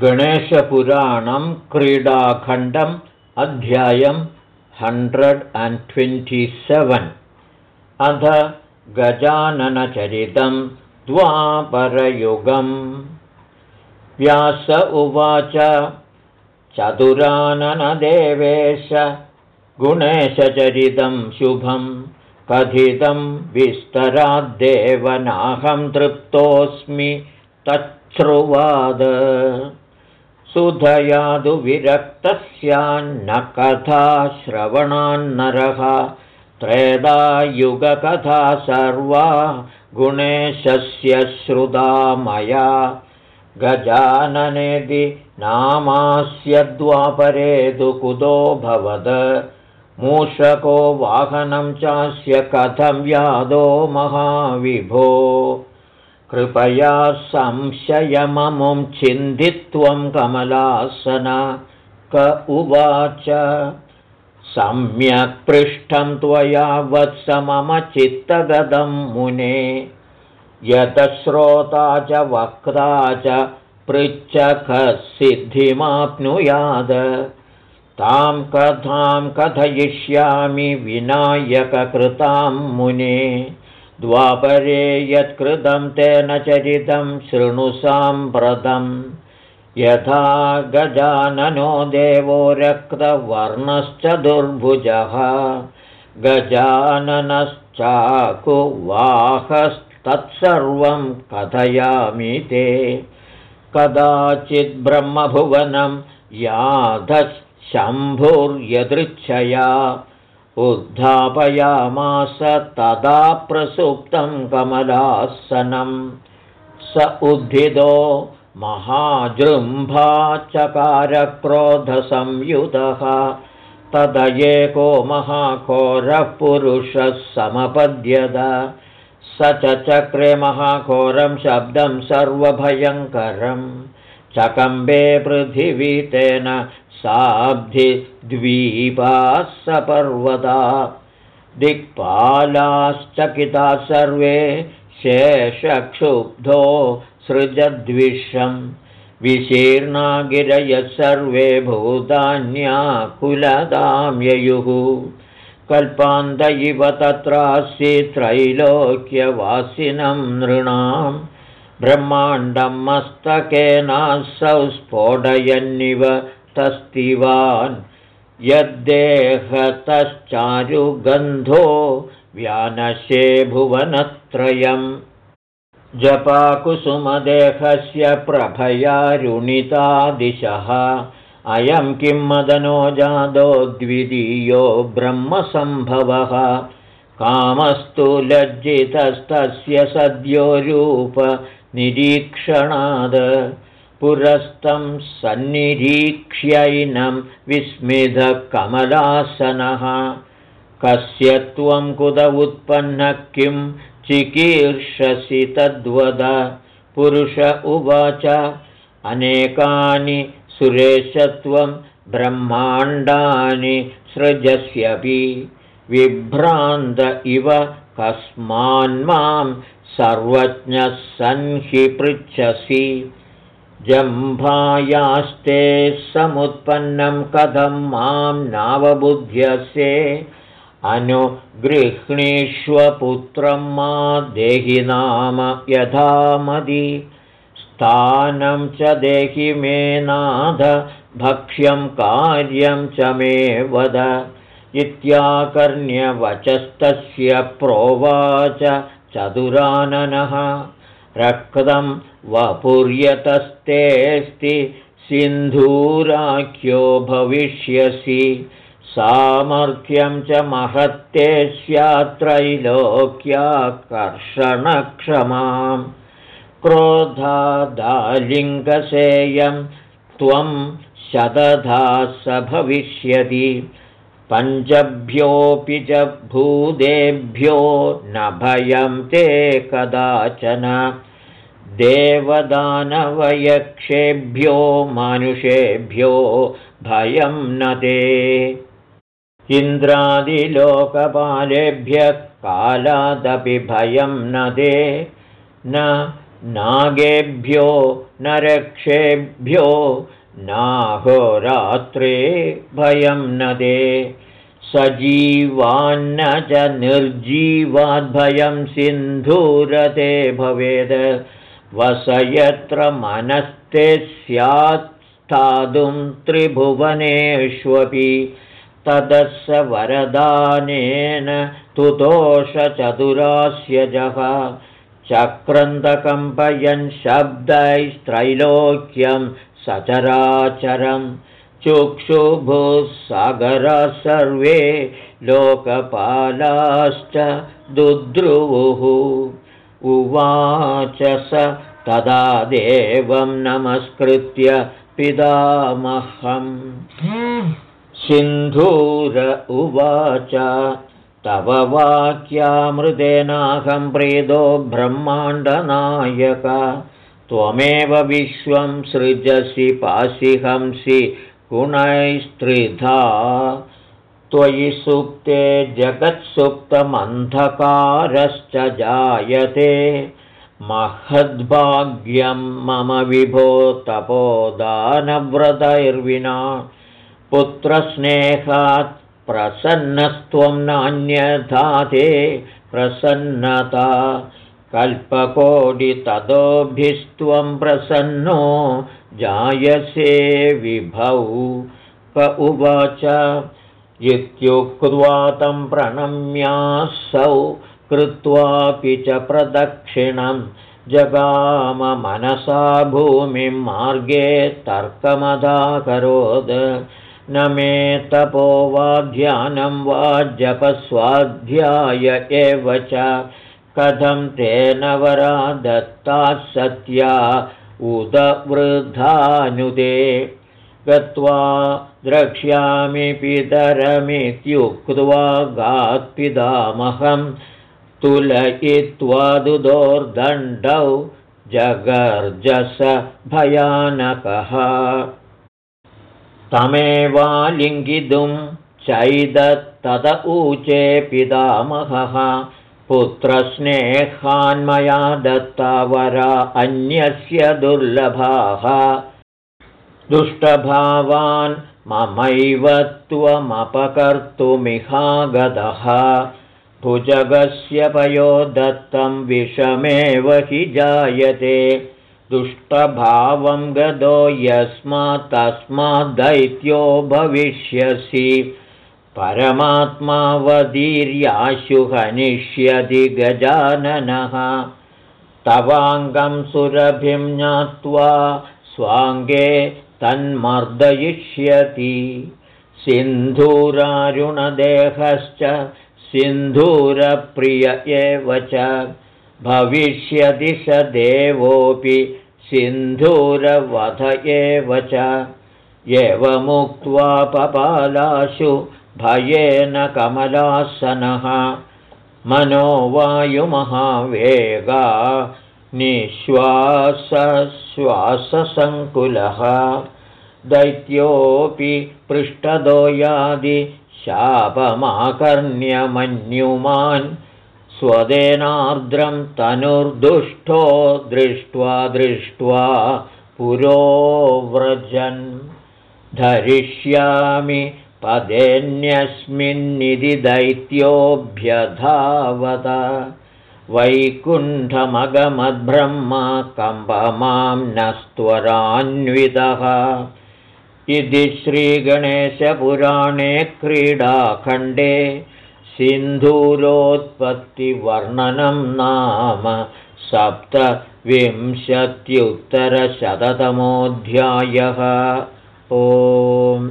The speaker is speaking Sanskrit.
गणेशपुराणं क्रीडाखण्डम् अध्यायं हण्ड्रेड् अण्ड् ट्वेण्टि सेवेन्। अध गजाननचरितं द्वापरयुगम्। व्यास उवाच चतुराननदेवेश गुणेशचरितं शुभं कथितं विस्तराद्देवनाहं तृप्तोऽस्मि तच्छ्रुवाद सुधयादु विरक्तस्यान्न कथा श्रवणान्नरः त्रेदायुगकथा सर्वा गुणेशस्य श्रुता मया गजाननेदि नामास्य द्वापरे तु कुतो भवद। मूषको वाहनं चास्य कथं व्यादो महाविभो कृपया संशयममुं चिन्तित्वं कमलासन क उवाच। सम्यक् पृष्ठं त्वया वत्स मम चित्तगदं मुने। यतश्रोता च वक्ता च पृच्छकसिद्धिमाप्नुयाद। तां कथां कथयिष्यामि विनायककृतां मुने द्वापरे यत्कृतं तेन चरितं शृणु साम्प्रतम् यथा गजाननो देवो रक्तवर्णश्च दुर्भुजः। गजाननश्चाकुवाहस्तत्सर्वं कथयामि ते। कदाचिद्ब्रह्मभुवनं याधशम्भुर्यदृच्छया उद्धापयामास तदा प्रसुप्तं कमलासनं। स उद्धितो महाजृम्भाचकारक्रोधसंयुतः तदयेको महाघोरः पुरुषः समपद्यत। स च चक्रे महाघोरं शब्दं सर्वभयङ्करं चकम्बे पृथिवी तेन साब्धिद्वीपाः सपर्वता दिक्पालाश्चकिता सर्वे शेषक्षुब्धो सृजद्विषं विशीर्णा गिरयः सर्वे भूतान्याकुलतां ययुः कल्पान्त इव तत्रासि त्रैलोक्यवासिनं नृणां ब्रह्माण्डं मस्तकेनासौ स्फोटयन्निव तस्तिवान्। यद्देहतश्चारुगन्धो व्यानशे भुवनत्रयम्। जपाकुसुमदेहस्य प्रभया दिशः अयं किं मदनो जादो द्वितीयो ब्रह्मसम्भवः। कामस्तु लज्जितस्तस्य सद्यो रूपनिरीक्षणाद् पुरस्तं सन्निरीक्ष्यैनं विस्मितकमलासनः कस्य त्वं कुत उत्पन्नः किं चिकीर्षसि तद्वद। पुरुष उवाच अनेकानि सुरेशत्वं ब्रह्माण्डानि सृजस्यपि। विभ्रान्त इव कस्मान्मां सर्वज्ञः सन्हि पृच्छसि जम्भायास्ते समुत्पन्नं कथं मां नावबुध्यसे। अनुगृह्णीष्वपुत्रं मा देहि नाम यथामदि। स्थानं च देहि मे नाथ भक्ष्यं कार्यं च मे वद इत्याकर्ण्यवचस्तस्य प्रोवाच चतुराननः। रक्तं वपुर्यतस्तेऽस्ति सिन्धूराख्यो भविष्यसि। सामर्थ्यं च महत्ते स्यात्रैलोक्याकर्षणक्षमां। क्रोधादालिङ्गसेयं त्वं शतधा स भविष्यति पञ्चभ्योऽपि च भूदेभ्यो न भयं ते कदाचन। देवदानवयक्षेभ्यो मानुषेभ्यो भयं न ते। इन्द्रादिलोकपालेभ्यः कालादपि भयं न ते। न नागेभ्यो नरक्षेभ्यो नाहोरात्रे भयं न दे। सजीवान्न च निर्जीवाद्भयं सिन्धूरते भवेद्। वस यत्र मनस्ते स्यात् स्थातुं त्रिभुवनेष्वपि। तदस्स वरदानेन तुतोषचतुरास्य जः चक्रन्दकम्पयन् शब्दैस्त्रैलोक्यं सचराचरं चुक्षुभुः सागराः सर्वे लोकपालाश्च दुद्रुवुः। उवाच स तदा देवं नमस्कृत्य पितामहम्। सिन्धूर उवाच तव वाक्यामृतेनाहं प्रीतो ब्रह्माण्डनायक त्वमेव विश्वं सृजसि पासिहंसि गुणैस्त्रिधा। त्वयि सुप्ते जगत्सुप्तमन्धकारश्च जायते। महद्भाग्यं मम विभो तपोदानव्रतैर्विना। पुत्रस्नेहात् प्रसन्नस्त्वं नान्यथा ते प्रसन्नता कल्पकोटिततोभिस्त्वं प्रसन्नो जायसे विभौ। क उवाच इत्युक्त्वा तं प्रणम्यासौ कृत्वापि च प्रदक्षिणं। जगाममनसा भूमिं मार्गे तर्कमदाकरोत्। न मे तपो वा ध्यानं वा जपस्वाध्याय एव च कथं तेन वरा दत्ताः सत्या उदवृद्धानुदे। गत्वा द्रक्ष्यामि पितरमित्युक्त्वा गात्पिदामहं तुलयित्वा दुदोर्दण्डौ जगर्जस भयानकः तमेवालिङ्गितुं चैदत्तद ऊचे पितामहः पुत्रस्नेहान्मया दत्तावरा अन्यस्य दुर्लभाः। दुष्टभावान् ममैव त्वमपकर्तुमिहागतः भुजगस्य पयो दत्तं विषमेव हि जायते। दुष्टभावं गदो यस्मात् तस्माद्दैत्यो भविष्यसि परमात्मावदीर्याशु हनिष्यति गजाननः। तवाङ्गं सुरभिं ज्ञात्वा स्वाङ्गे तन्मर्दयिष्यति। सिन्धूरारुणदेहश्च सिन्धूरप्रिय एव च। भविष्यति स देवोऽपि सिन्धूरवध एव च। एवमुक्त्वा पपालाशु भयेन कमलासनः। मनोवायुमहावेगा निःश्वासश्वाससङ्कुलः। दैत्योऽपि पृष्ठदो यादि शापमाकर्ण्यमन्युमान् स्वदेनार्द्रं तनुर्दुष्टो दृष्ट्वा दृष्ट्वा पुरोव्रजन्। धरिष्यामि पदेन्यस्मिन्निधि दैत्योऽभ्यधावत वैकुण्ठमगमद्ब्रह्मा कम्बमां नस्त्वरान्वितः। इति श्रीगणेशपुराणे क्रीडाखण्डे सिन्धूरोत्पत्तिवर्णनं नाम सप्तविंशत्युत्तरशततमोऽध्यायः। ओम्